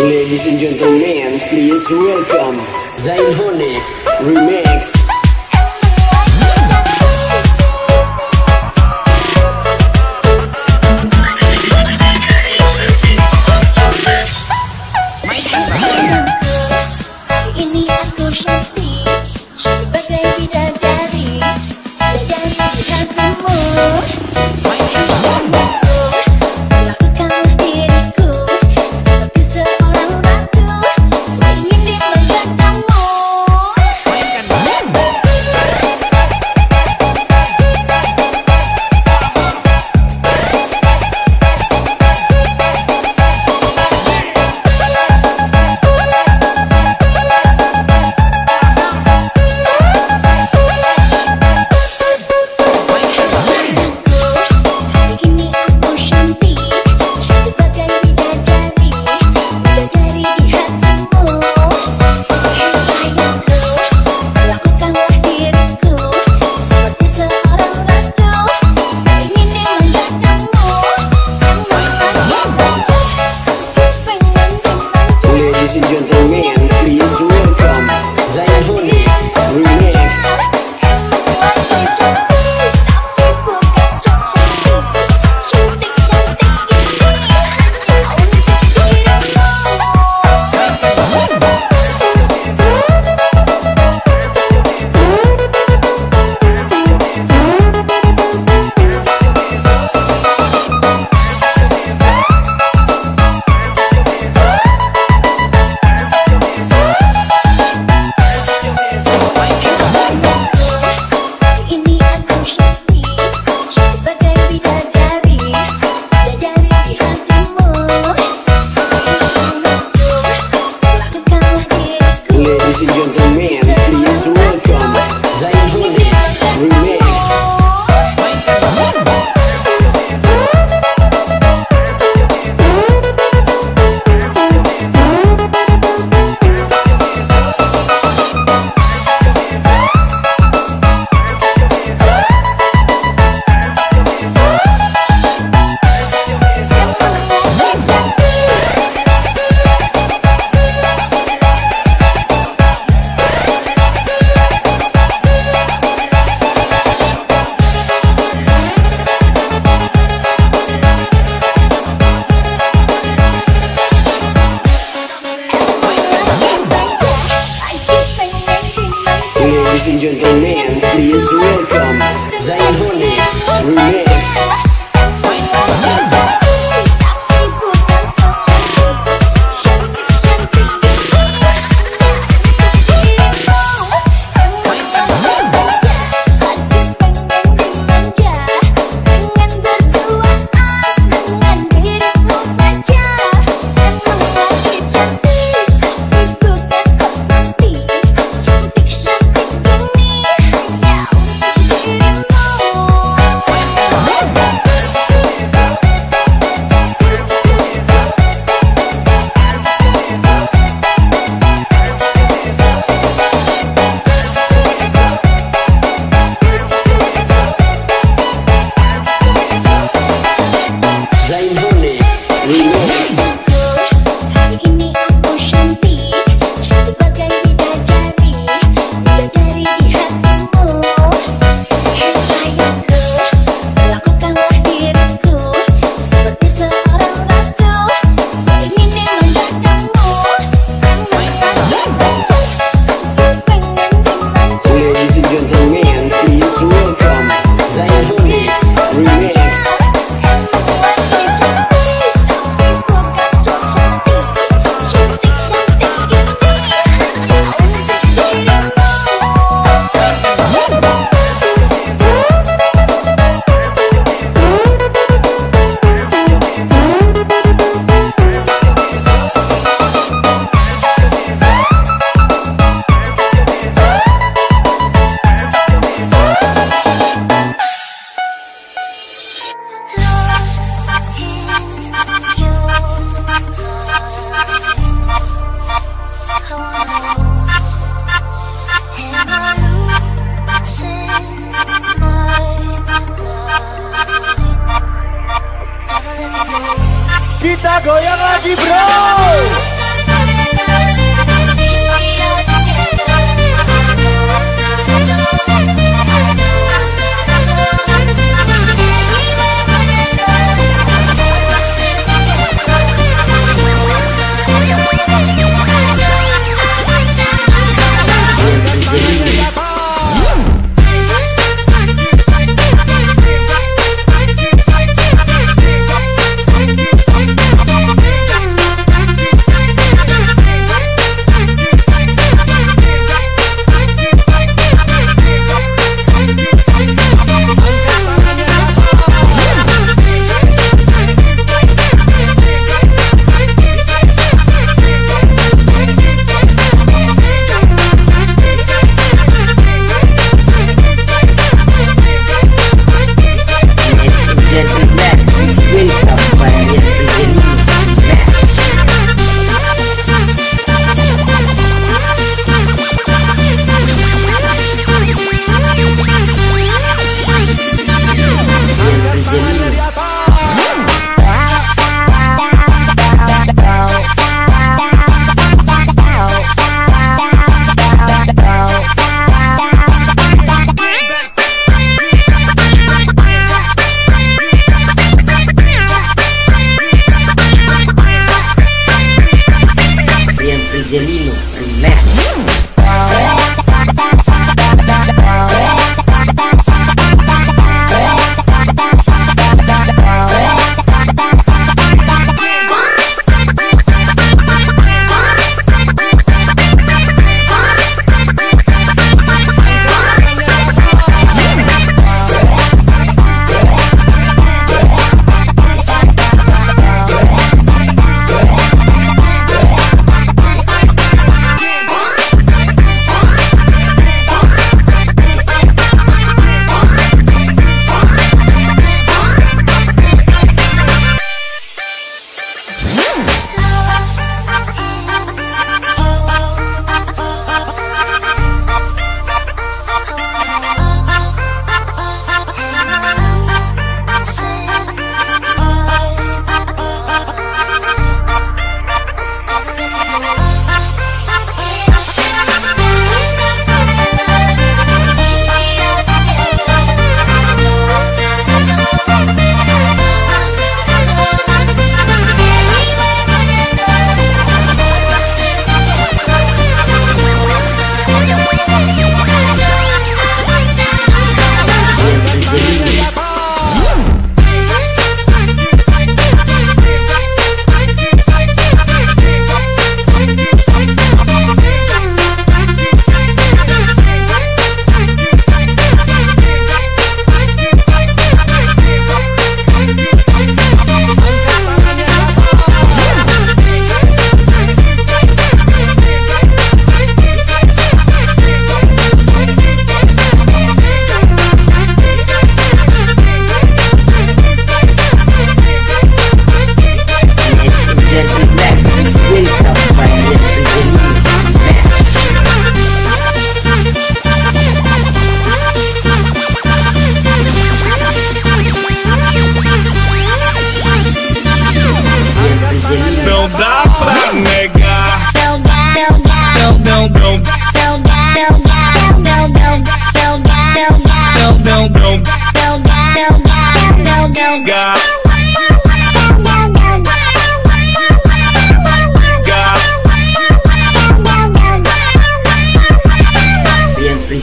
Ladies and gentlemen, please welcome Honix Remix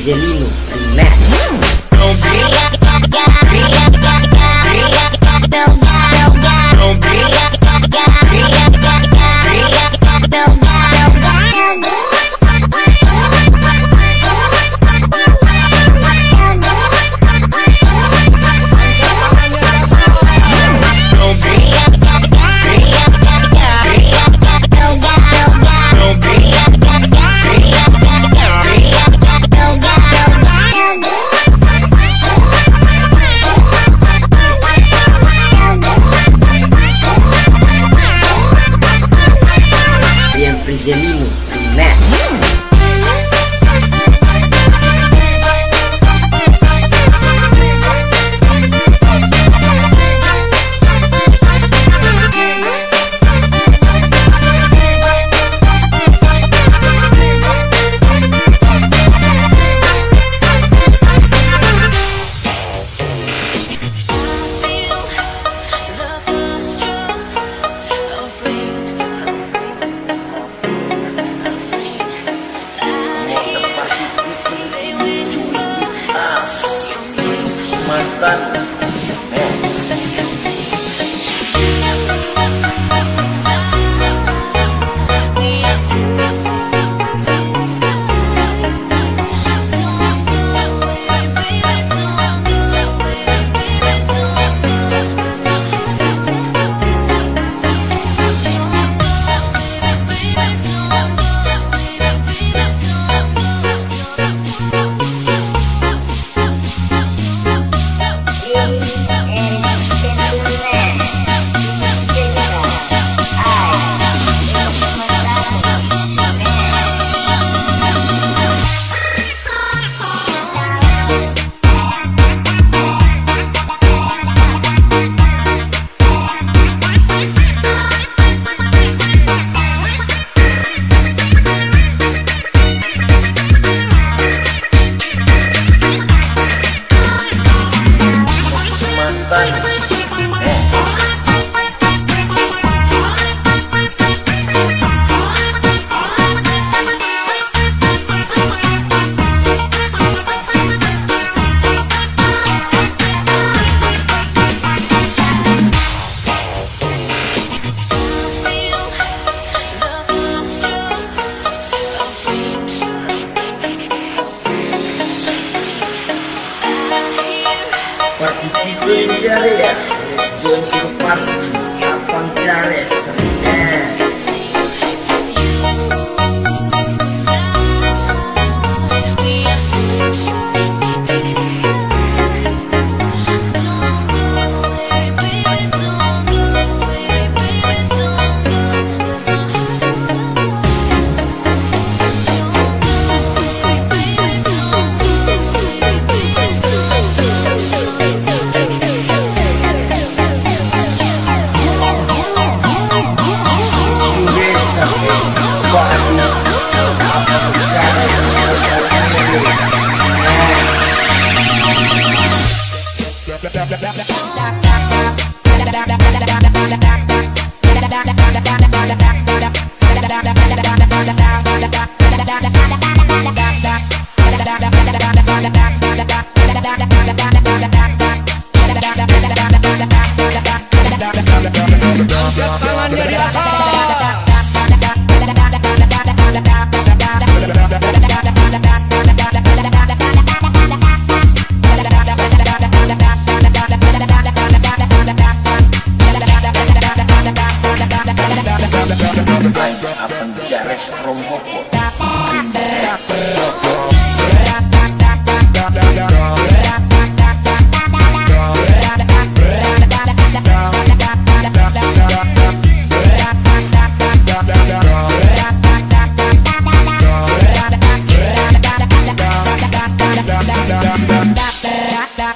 Zeli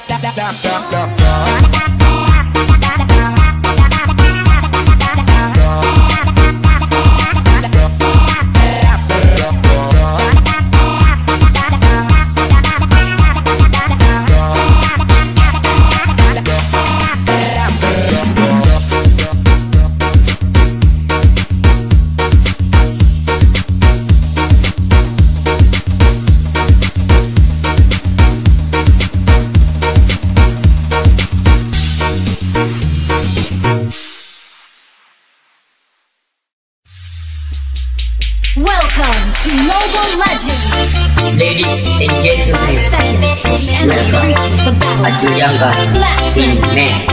Welcome younger. Amen.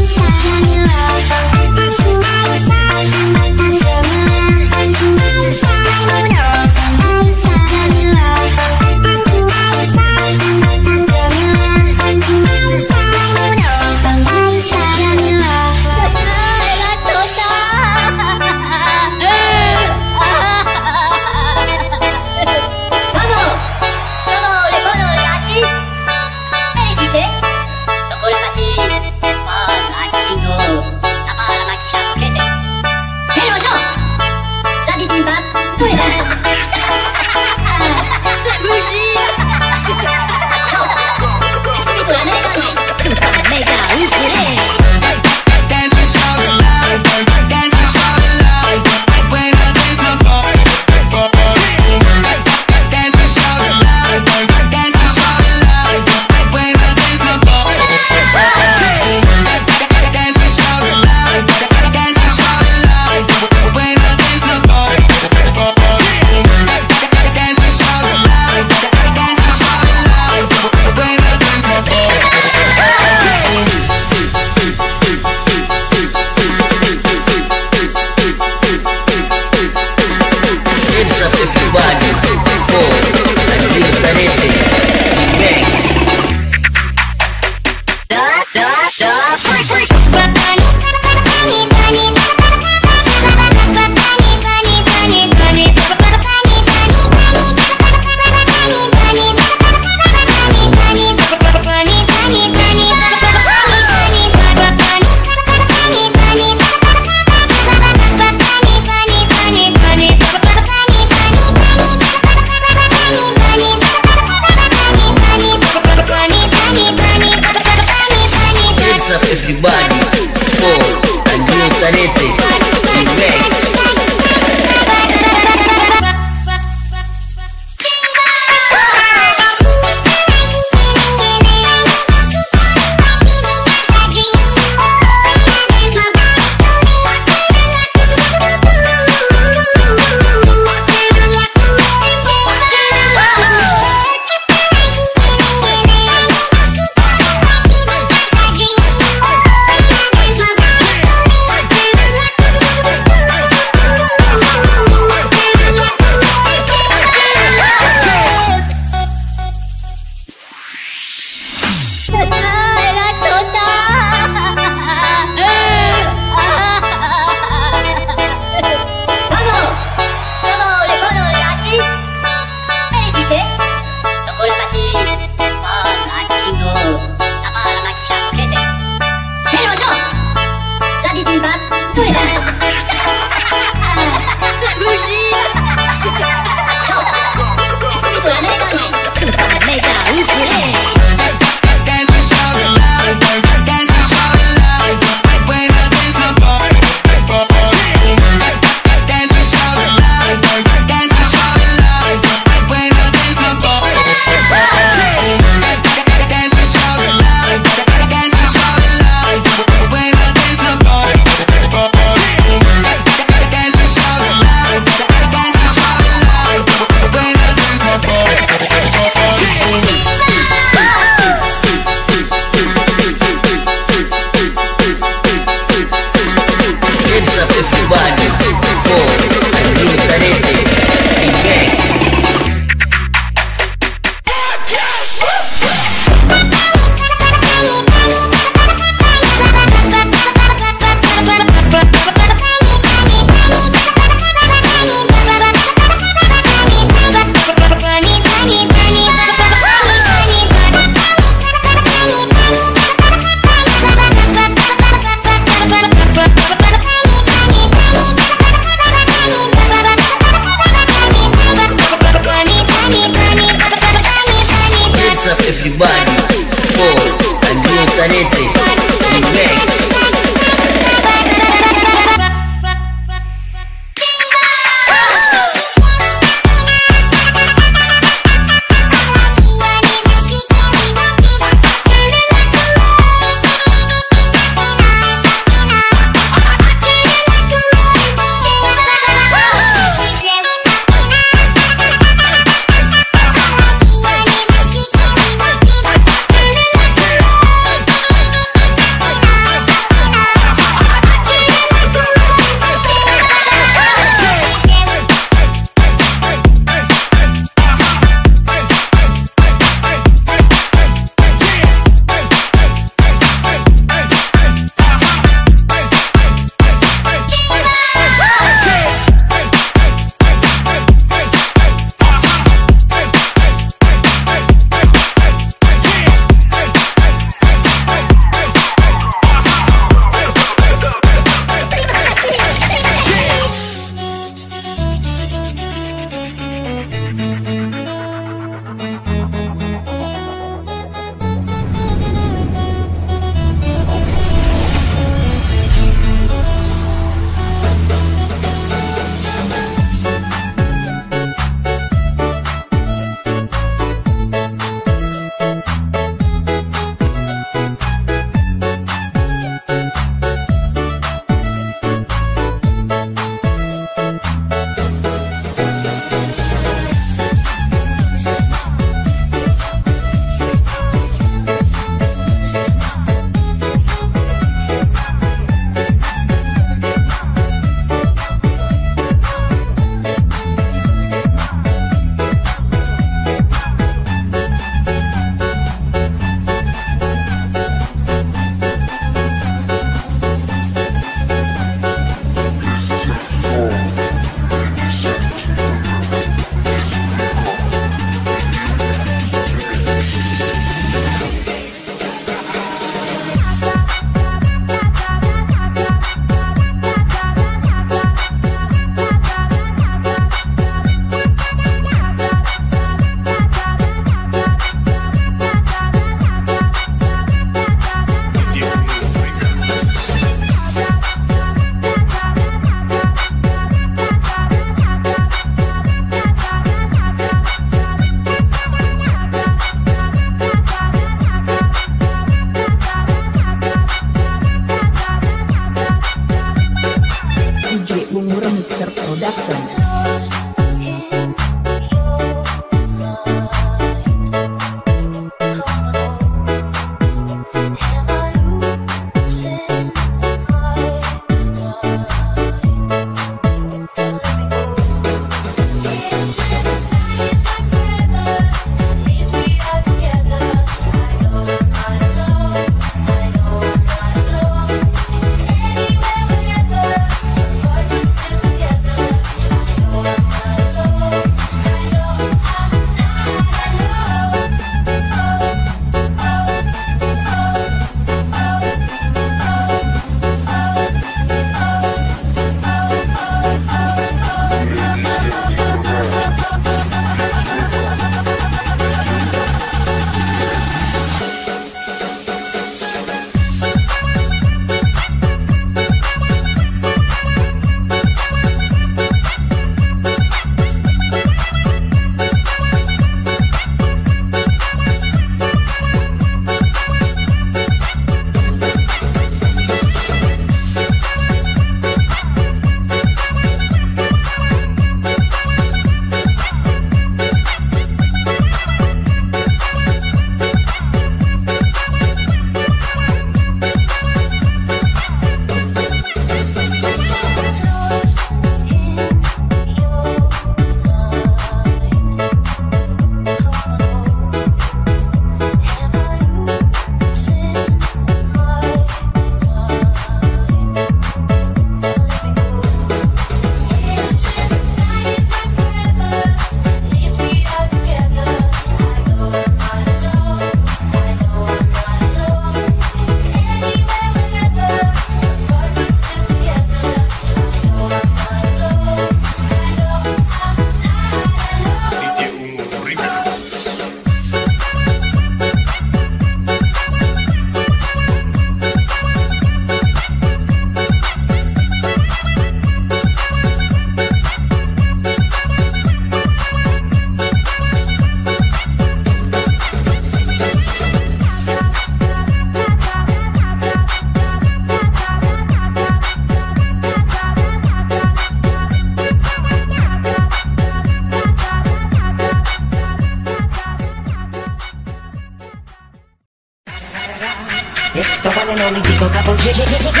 Digo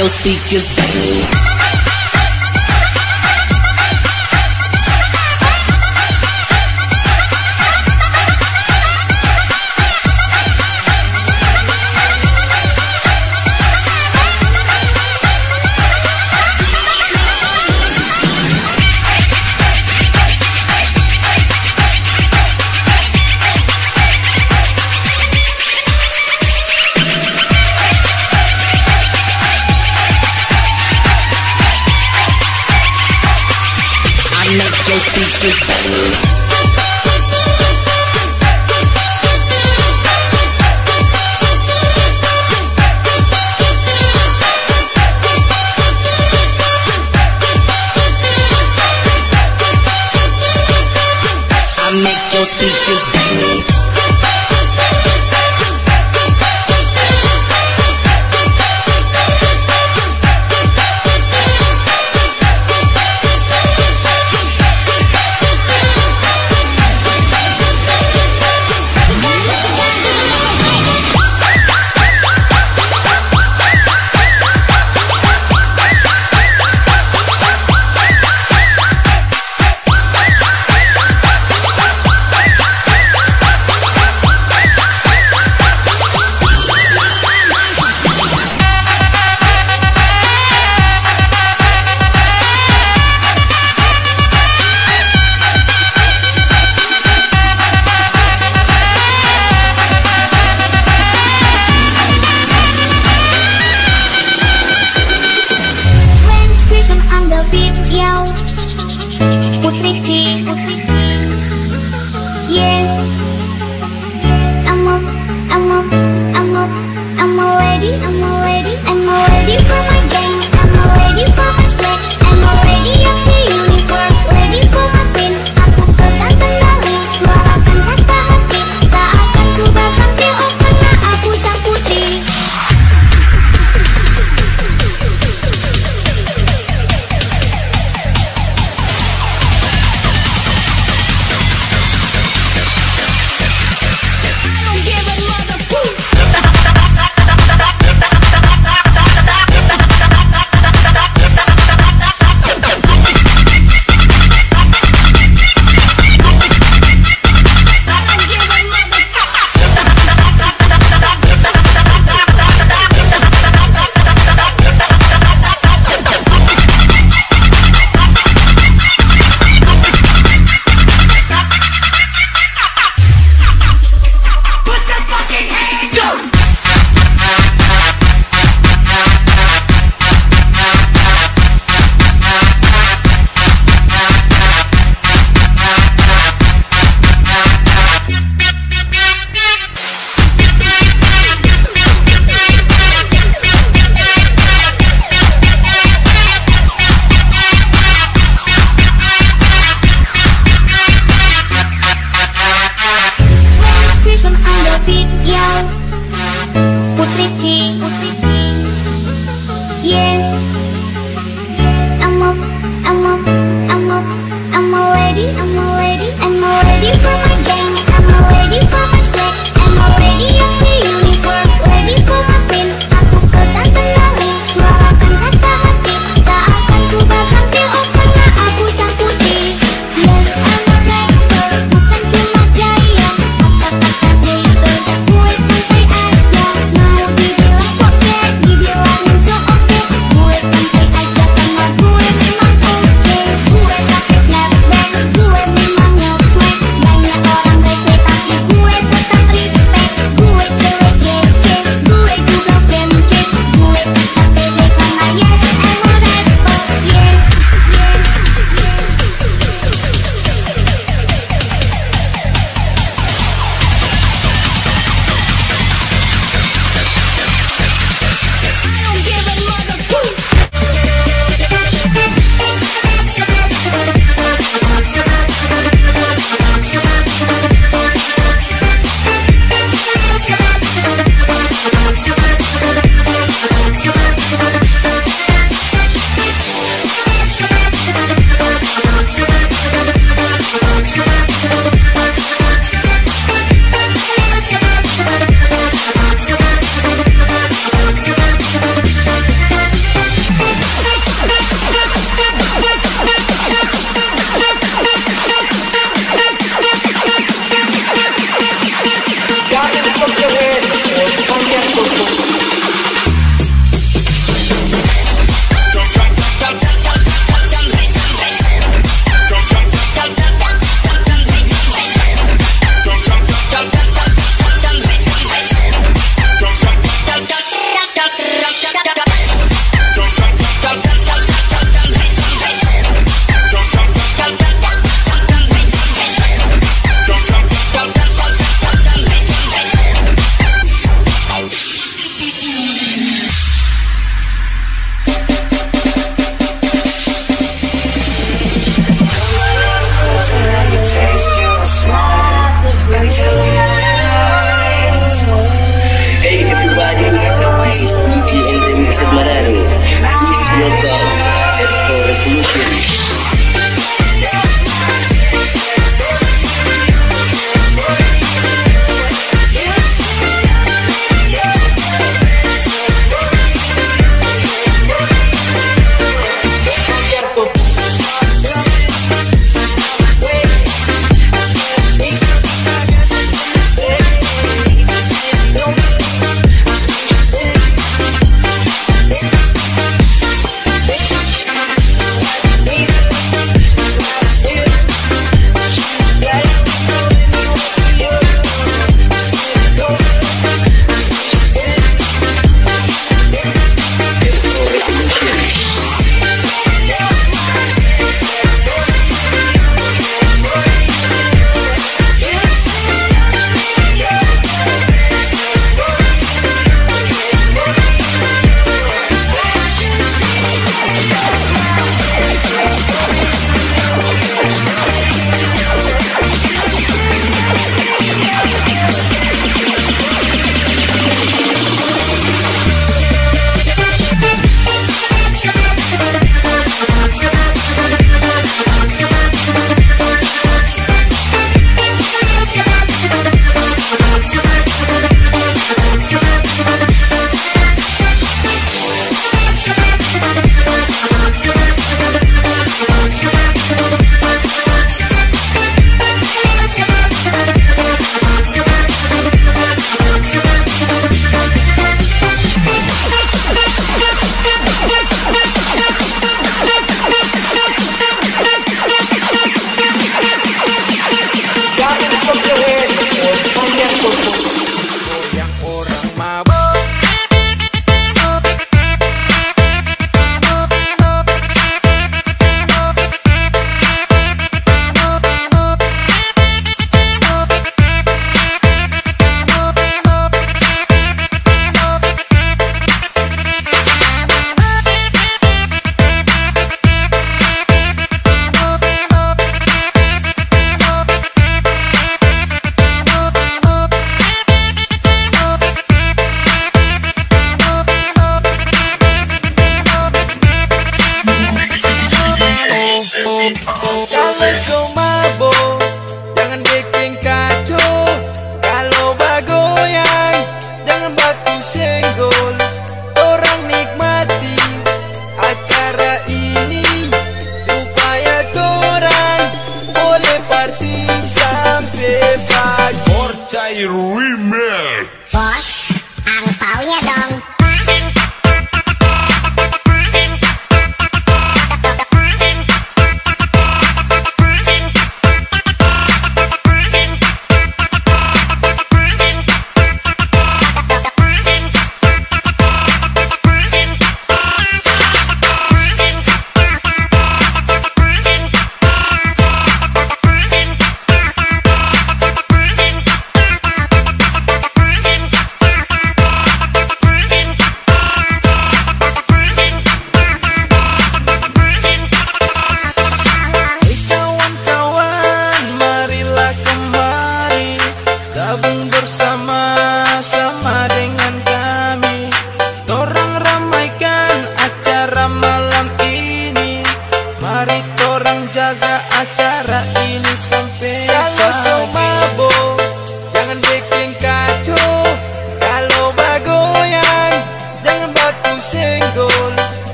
your speakers bang.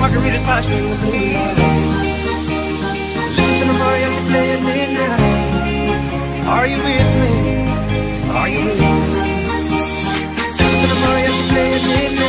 Margaritas, me in the blue. Listen to the mariachi play at midnight. Are you with me? Are you with me? Listen to the mariachi play at midnight.